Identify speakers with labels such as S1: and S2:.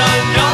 S1: sun.